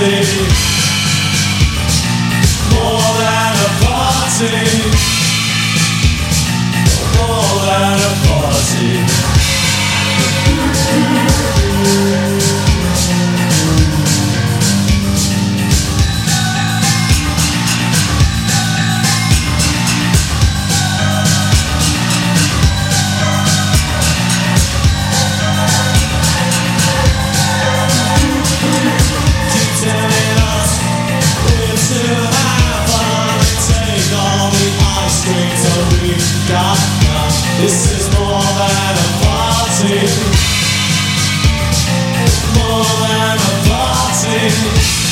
more than a party. We got none. This is more than a party. More than a party.